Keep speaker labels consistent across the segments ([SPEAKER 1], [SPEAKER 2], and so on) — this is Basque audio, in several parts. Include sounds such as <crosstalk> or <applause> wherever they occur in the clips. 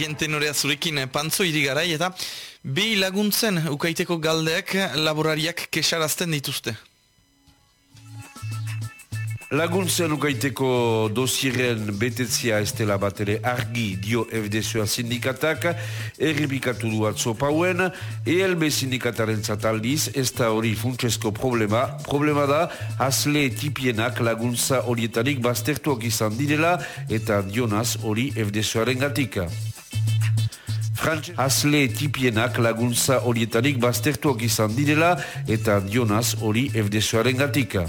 [SPEAKER 1] Gehien tenorea zurekin pantzo irigarai eta bi laguntzen ukaiteko galdeak laborariak kesarazten dituzte.
[SPEAKER 2] Laguntzen ukaiteko dosiren betetzia ez dela bat ere argi dio FDSOA sindikatak, erribikatu du atzo pauen, ELB sindikataren zataldiz, ez da hori funtsesko problema, problema da, hasle tipienak laguntza horietarik baztertuak izan direla, eta dionaz hori FDSOaren gatika. Hasle tipienak laguntza horietarik baztertuak izan direla, eta dionaz hori FDSOaren gatika.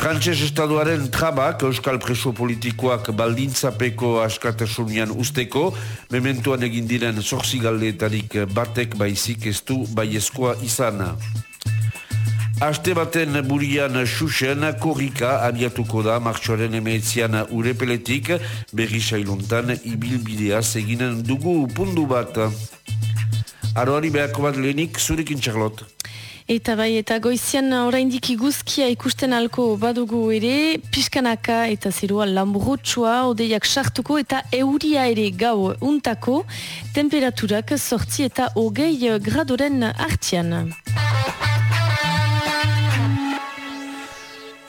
[SPEAKER 2] Frantses Estaduaren trabak Euskal Preso Politikoak baldintzapeko askatasunian usteko, mementuan egin diren zorzi galdeetarik batek baizik ez du baiezkoa izana. Aste baten burian xuxen korrika abiatuko da martxoaren emeetzian urepeletik berri sailuntan ibilbidea eginen dugu pundu bat. Aroari behako bat lehenik zurekin txarlot.
[SPEAKER 3] Eta bai, eta goizian oraindik iguzkia ikusten alko badugu ere, pixkanaka eta zerua lamburutsua, odeiak sartuko eta euria ere gau untako, temperaturak sortzi eta hogei gradoren artian.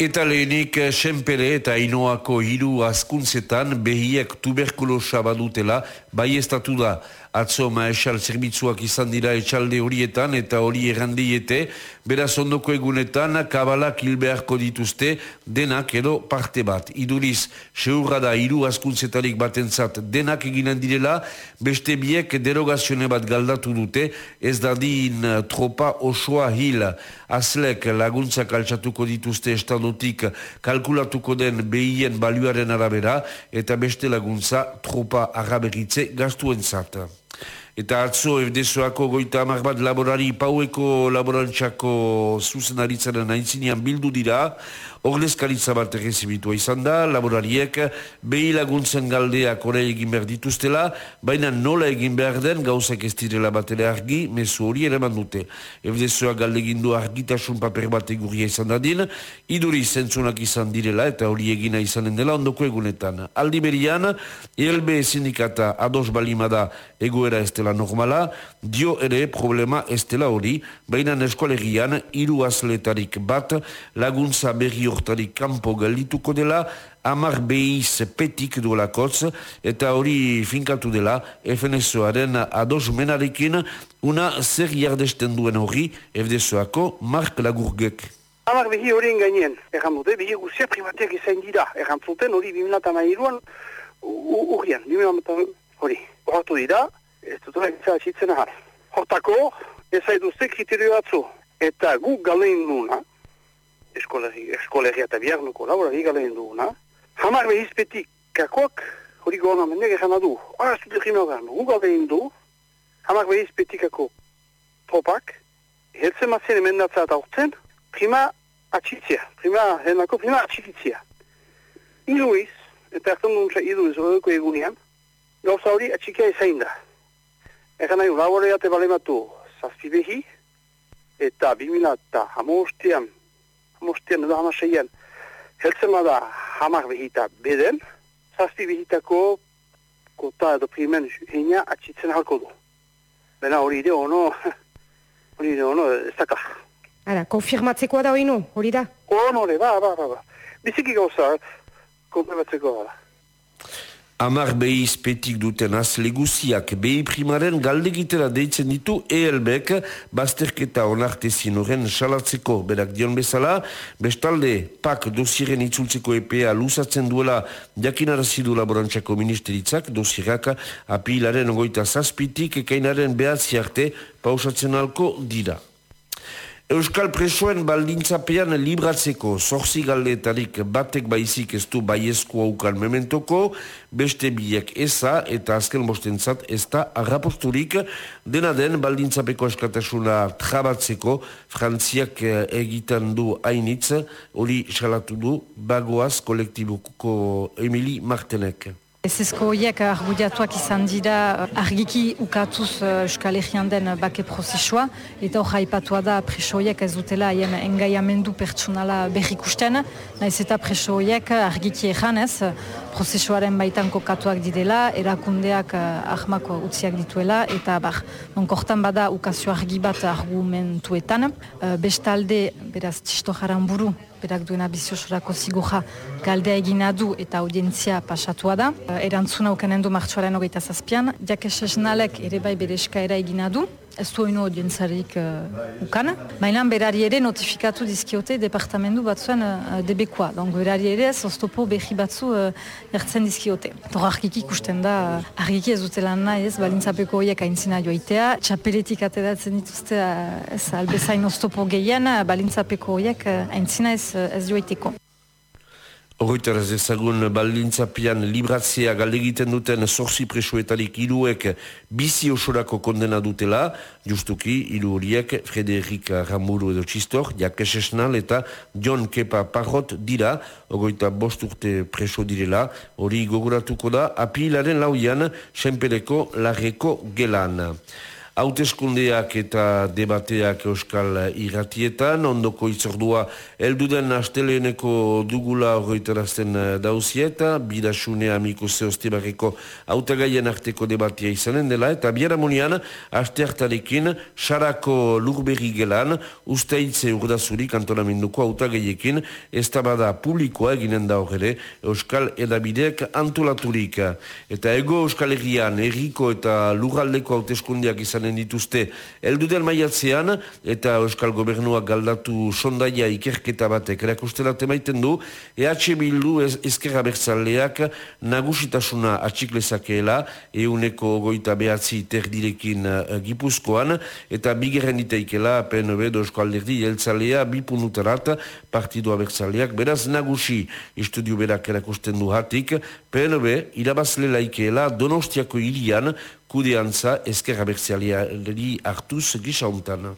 [SPEAKER 2] Eta lehenik, senpere eta inoako hiru askuntzetan behiek tuberkulosa badutela, bai estatu da, atzo maesal zerbitzuak izan dira etxalde horietan eta hori errandiete, beraz ondoko egunetan kabalak hilbeharko dituzte denak edo parte bat. Iduriz, seurra da hiru askuntzetarik batentzat denak eginen direla, beste biek derogazione bat galdatu dute, ez dadin tropa osoa hil. Azlek laguntzak altxatuko dituzte estadotik kalkulatuko den behien balioaren arabera eta beste laguntza tropa araberitze gastuen zata. Eta atzo FDSoako goita amak bat laborari paueko laborantxako zuzenaritzaren aintzinean bildu dira, Orlezkaritza bat errezibitua izan da, laborariek behi laguntzen galdeak ore egin behar dituztela, baina nola egin behar den gauzak ez direla bat ere argi, mesu hori ere dute. FDSoa galde egin du argitasun paper bat eguria izan dadin, iduri zentzunak izan direla eta hori egina izanen dela ondoko egunetan. Aldi berian, ELB sindikata ados balimada egoera ez dela normala, dio ere problema ez dela hori, baina eskolegian hiru azletarik bat laguntza berri hortarik kanpo galituko dela, amar behiz petik duela kotz, eta hori finkatu dela, FNSOaren ados menarekin, una zer jardesten duen hori, FDSOako Mark Lagurgek.
[SPEAKER 4] Amar behi horien gainen, erran dute, behi guzia privateak izan dira, erran zuten hori bimilata mairuan, urrian, bimilata hori, horretu dira, ez dut hori atxitzen ahar. Hortako, ez haiduzte kriterio batzu, eta gu galein nuna, eskolegia eta biarnuko laborari galein duuna. Hamar behizpetik kakoak, hori gona mendek egin adu, ara zute jimeo garen, gu galein du, hamar behizpetikako topak, helzen mazien emendatza eta urtzen, prima atxitzia, prima, henako prima atxitzia. Iluiz, eta hartan duntza iluiz horreko egunean, gauza hori atxikia ezain da. Egan nahi, laborea te balematu zazpibehi, eta bimila eta hamostian mostian edo hamaseian, heltzen bada hamar behita beden, zazti behitako kota edo primen heina atxitzen halko du. Bena hori ide ono, <laughs> hori ide ono, ez daka.
[SPEAKER 5] Ara, konfirmatzekoa da hori nu, hori da?
[SPEAKER 4] Ono, hori, ba, ba, ba, ba. Biziki gauza, konfirmatzekoa da.
[SPEAKER 2] Amar behi izpetik duten azleguziak behi primaren galdegitera deitzen ditu ELBek bazterketa onarte zinoren salatzeko berak dion bezala, bestalde pak dosiren itzultzeko EPA lusatzen duela jakinarazidu laborantxako ministeritzak dosiraka apilaren ogoita zazpitik ekainaren behatzi arte pausatzen alko dira. Euskal presoen baldintzapean libratzeko zorzi galdetarik batek baizik ez du baiezko aukan mementoko, beste biek eza eta azken bostentzat ez da arraposturik dena den baldintzapeko eskatasuna trabatzeko frantziak eh, egiten du hainitz, hori salatu du bagoaz kolektibuko Emili Martenek.
[SPEAKER 6] Ez ezko horiek argudiatuak izan dira eh, argiki ukatuz uh, Euskal Herrian den bake prozesua. Eta hor haipatua da preso horiek ez dutela haien engaiamendu pertsonala berrikusten. Naiz eta preso argiki egan ez prozesuaren baitan kokatuak direla, erakundeak uh, ahmako utziak dituela, eta bar, nonkortan bada ukazio argi bat argumentuetan. Uh, bestalde, beraz, txisto jaran buru, berak duena biziosorako zigoja galdea egina du eta audientzia pasatua da. Uh, erantzuna ukanen du martxoaren hogeita zazpian, jakes esnalek ere bai bere eskaera egina du, ez du oinu audientzarik uh, ukan. Baina berari ere notifikatu dizkiote departamentu batzuen uh, debekoa. Donc berari ere ez oztopo behi batzu uh, ertzen dizkiote. Tor argiki ikusten da, uh, argiki ez dute nahi ez, balintzapeko horiek aintzina joaitea. Txapeletik ateratzen dituzte uh, ez albezain oztopo gehien, balintzapeko horiek uh, aintzina ez, ez joaiteko.
[SPEAKER 2] Horretaraz ezagun baldintzapian libratzea galegiten duten zorzi presoetarik iruek bizi osorako kondena dutela, justuki iru horiek Frederik Ramuru edo Txistor, Jakes Esnal eta John Kepa Parrot dira, ogoita bost urte preso direla, hori gogoratuko da, apilaren lauian, senpereko larreko gelan hauteskundeak eta debateak euskal irratietan, ondoko itzordua elduden asteleeneko dugula horretarazten dauzieta, bidasune amiko zehoztebareko autagaien arteko debatea izanen dela, eta biara monian, aste hartarekin, sarako lurberri gelan, usteitze urdazuri kantonamenduko autagaiekin, ez bada publikoa eginen da horre, euskal edabideak antolaturik. Eta ego euskal herrian, erriko eta lurraldeko hauteskundeak izan izanen dituzte. Elduden maiatzean eta Euskal Gobernuak galdatu sondaia ikerketa batek erakustela temaiten du EH Bildu ez, ezkerra bertzaleak nagusitasuna atxiklezakeela euneko goita behatzi terdirekin uh, gipuzkoan eta bigerren diteikela PNB do Euskal Alderdi jeltzalea bipunutarat partidua bertzaleak beraz nagusi estudio berak erakusten du hatik PNB irabazle laikeela donostiako irian kudeantza ezkerra bertzialiari hartuz gisa untan.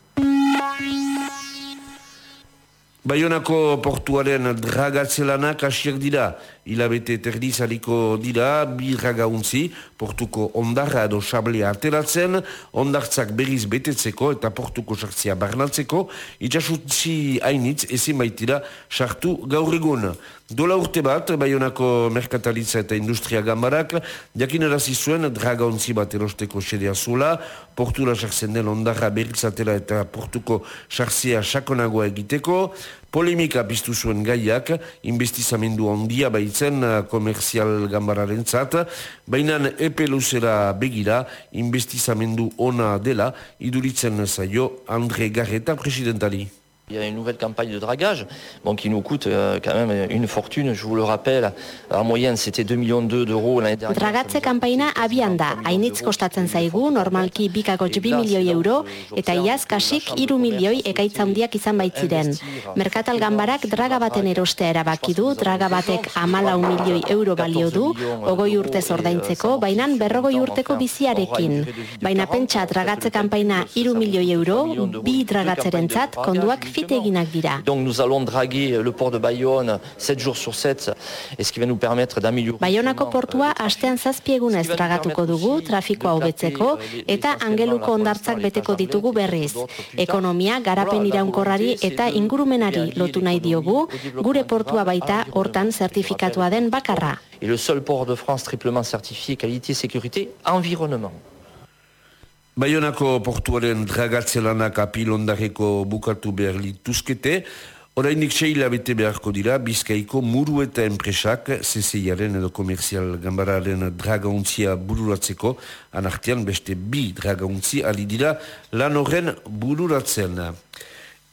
[SPEAKER 2] Baionako portuaren dragatzelanak asiak dira, hilabete terdizaliko dira, bi dragauntzi, portuko ondarra edo sablea ateratzen, ondartzak berriz betetzeko eta portuko sartzia barnatzeko, itxasutzi hainitz ezin baitira sartu gaur egun. Dola urte bat, Baionako Merkatalitza eta Industria Gambarak, jakin zuen dragauntzi bat erosteko sedea zula, portura sartzen den ondarra berrizatela eta portuko sartzea sakonagoa egiteko, polemika biztu zuen gaiak, investizamendu ondia baitzen eh, komerzial gambararen zat, baina epe luzera begira, investizamendu ona dela, iduritzen zaio Andre Garreta presidentari.
[SPEAKER 7] Il y a une nouvelle campagne de dragage bon, qui nous coûte euh, quand même une fortune, je vous le rappelle. En moyenne, c'était 2 millions d'euros l'année dernière.
[SPEAKER 8] Dragatze kampaina abian da. Hainitz kostatzen zaigu, normalki bikako 2 milioi euro, eta iaz kasik 3 milioi ekaitza handiak izan baitziren. Merkatal gambarak draga baten erostea erabaki du, draga batek amalau milioi euro balio du, ogoi urte ordaintzeko, baina berrogoi urteko biziarekin. Baina pentsa dragatze kampaina 3 milioi euro, bi dragatzeren zat, konduak
[SPEAKER 7] Donc nous allons draguer le port de Bayonne 7 jours sur 7 et ce qui va nous permettre d'améliorer
[SPEAKER 8] Bayonako portua astean zazpiegunez dragatuko dugu trafikoa hobetzeko eta angeluko ondartzak beteko ditugu berriz. Ekonomia garapen iraunkorrari eta ingurumenari lotu nahi diogu, gure portua baita hortan zertifikatua den bakarra.
[SPEAKER 7] Et le seul port de France triplement certifié qualité sécurité environnement.
[SPEAKER 2] Baionako portuaren dragatzelanak apilondareko bukatu behar lituzkete, orainik seila bete beharko dira, bizkaiko muru eta enpresak, CCIaren edo komerzial gambararen dragauntzia bururatzeko, anartian beste bi dragauntzi ali dira lan horren bururatzen.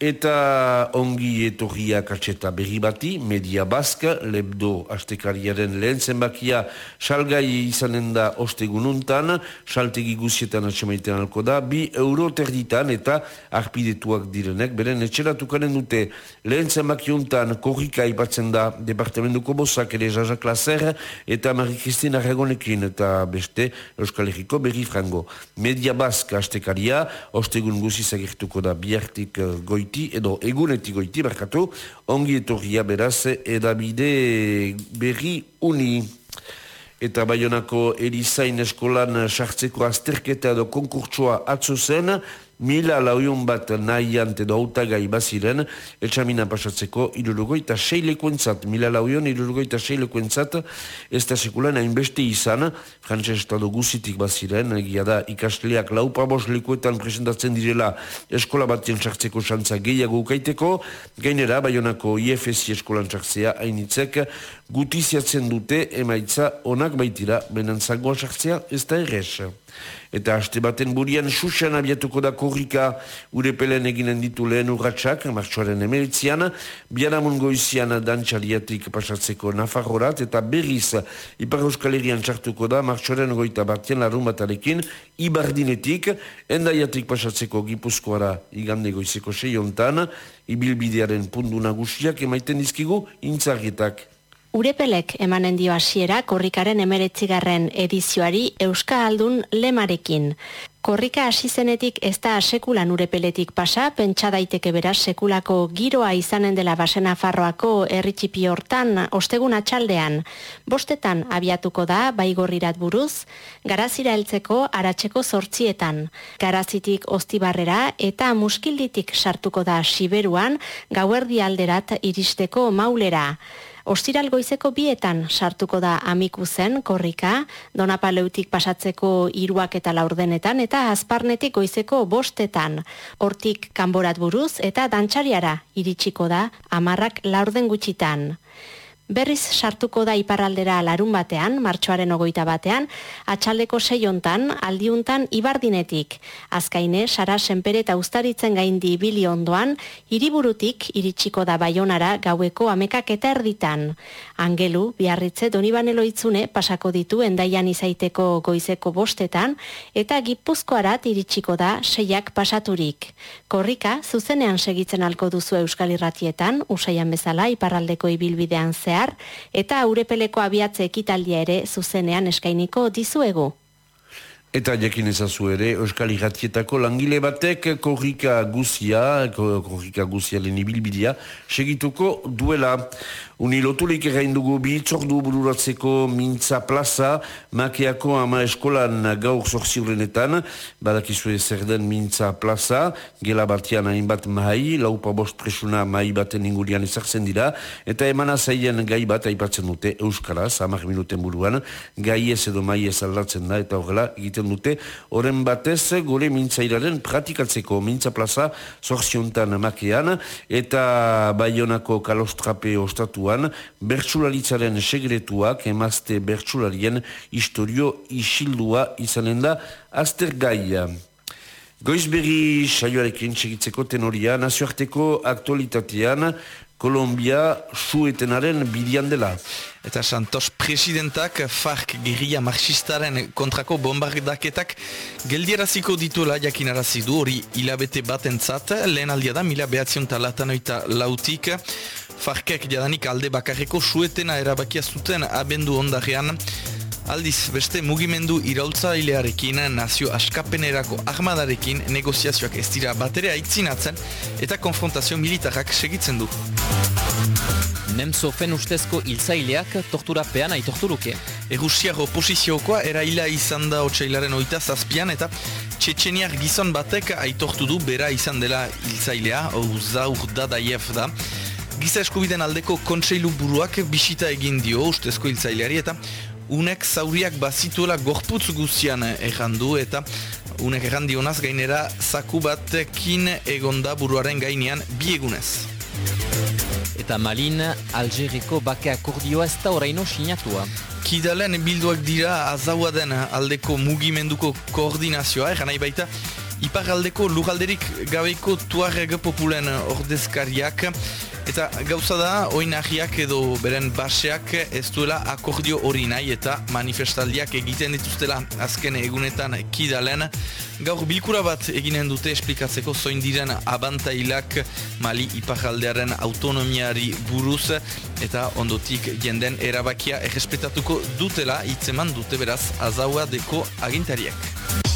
[SPEAKER 2] Eta ongi etorria katxeta berri bati, Media Baska, lebdo astekariaren lehen zenbakia salgai izanen da ostegununtan, saltegi guzietan atxemaiten alko da, bi euro terditan eta arpidetuak direnek, beren etxeratukaren dute lehen zenbakiuntan korrika ipatzen da Departamentuko Bozak ere Jajak Lazer eta Marie-Christine Arragonekin eta beste Euskal Herriko berri frango. Media Baska astekaria, ostegun guzizagirtuko da biartik goit goiti edo egunetik goiti barkatu, ongi etorria beraz edabide berri uni. Eta baionako erizain eskolan sartzeko azterketa edo konkurtsoa atzo zen, mila lauion bat nahi ante dautagai baziren, etxamina pasatzeko irurgoita seilekuentzat, mila lauion irurgoita seilekuentzat, ez da sekulan hainbeste izan, frantxe estado guzitik baziren, egia da ikasleak laupabos lekuetan presentatzen direla eskola batien sartzeko xantza gehiago ukaiteko, gainera, baionako IFSI eskolan sartzea hainitzek, gutiziatzen dute emaitza onak baitira, benen zangoa sartzea ez da errez. Eta haste baten burian susan abiatuko da korrika urepelen eginen ditu lehen urratxak, martxoaren emeritzian, bianamun goizian dantxaliatik pasatzeko nafarrorat, eta berriz Ipar Euskal Herrian txartuko da martxoaren goita batien larun batarekin, ibardinetik, endaiatik pasatzeko gipuzkoara igande goizeko seiontan, ibilbidearen pundu nagusiak emaiten dizkigu intzargetak.
[SPEAKER 8] Urepelek emanen dio hasiera korrikaren emeretzigarren edizioari Euska Aldun lemarekin. Korrika hasi zenetik ez da sekulan urepeletik pasa, pentsa daiteke beraz sekulako giroa izanen dela basena farroako erritxipi hortan ostegun atxaldean. Bostetan abiatuko da baigorrirat buruz, garazira heltzeko aratzeko zortzietan. Garazitik ostibarrera eta muskilditik sartuko da siberuan gauerdi alderat iristeko maulera. Ostiral goizeko bietan sartuko da amiku zen korrika, donapaleutik pasatzeko iruak eta laurdenetan, eta azparnetik goizeko bostetan. Hortik kanborat buruz eta dantxariara iritsiko da amarrak laurden gutxitan. Berriz sartuko da iparraldera larun batean, martxoaren ogoita batean, atxaldeko seiontan, aldiuntan ibardinetik. Azkaine, sara senpere eta ustaritzen gaindi bili ondoan, hiriburutik iritsiko da baionara gaueko amekak eta erditan. Angelu, biarritze, donibanelo itzune, pasako ditu endaian izaiteko goizeko bostetan, eta gipuzkoarat iritsiko da seiak pasaturik. Korrika, zuzenean segitzen alko duzu Euskal Irratietan, usaian bezala, iparraldeko ibilbidean zehar, eta urepeleko abiatze ekitaldia ere zuzenean eskainiko dizuegu.
[SPEAKER 2] Eta jakin ezazu ere, Euskal Iratietako langile batek korrika guzia, korrika guzia lehen ibilbidea, segituko duela. Uni lotulik egin dugu bi itzordu bururatzeko mintza plaza, makeako ama eskolan gaur zorziurenetan, badakizu zer den mintza plaza, gela batian hainbat mahi, laupa bost presuna mahi baten ingurian ezartzen dira, eta emana zaien gai bat aipatzen dute Euskaraz, amak minuten buruan, gai ez edo mahi ez aldatzen da, eta horrela egiten dute, horren batez gure mintzairaren pratikatzeko mintza plaza zorziontan makean, eta baionako kalostrape ostatua inguruan, bertsularitzaren segretuak emazte bertsularien historio isildua izanen da azter gaia. Goizberri saioarekin segitzeko tenoria, nazioarteko aktualitatean, Kolombia suetenaren bidian dela.
[SPEAKER 1] Eta Santos presidentak FARC gerria marxistaren kontrako bombardaketak geldieraziko dituela jakinarazi du hori hilabete batentzat lehen aldia da mila behatzion talatanoita lautik Farkek jadanik alde bakarreko suetena erabakia zuten abendu ondarean. Aldiz, beste mugimendu iraultzailearekin, nazio askapenerako armadarekin negoziazioak ez dira baterea itzinatzen eta konfrontazio militarrak segitzen du.
[SPEAKER 9] Nemzofen ustezko hiltzaileak torturapean aitorturuke.
[SPEAKER 1] Errusiar oposiziokoa eraila izan da otxailaren oita zazpian eta Txetxeniar gizon batek aitortu du bera izan dela hiltzailea, Ozaur Dadayev da. Giza eskubiden aldeko kontseilu buruak bisita egin dio ustezko hiltzaileari eta unek zauriak bazituela gorputz guztian errandu eta unek errandionaz gainera zaku batekin egonda buruaren gainean biegunez.
[SPEAKER 9] Eta Malin, Algeriko bake akordioa ez da oraino sinatua.
[SPEAKER 1] Kidalen bilduak dira azaua den aldeko mugimenduko koordinazioa, eran nahi baita, Ipar aldeko lugalderik gabeiko tuareg populen ordezkariak Eta gauza da, oinahiak edo beren baseak ez duela akordio hori nahi eta manifestaldiak egiten dituztela azken egunetan kidalen. Gaur bilkura bat eginen dute esplikatzeko zoin diren abantailak Mali ipajaldearen autonomiari buruz eta ondotik jenden erabakia errespetatuko dutela hitzeman dute beraz azaua deko agintariak.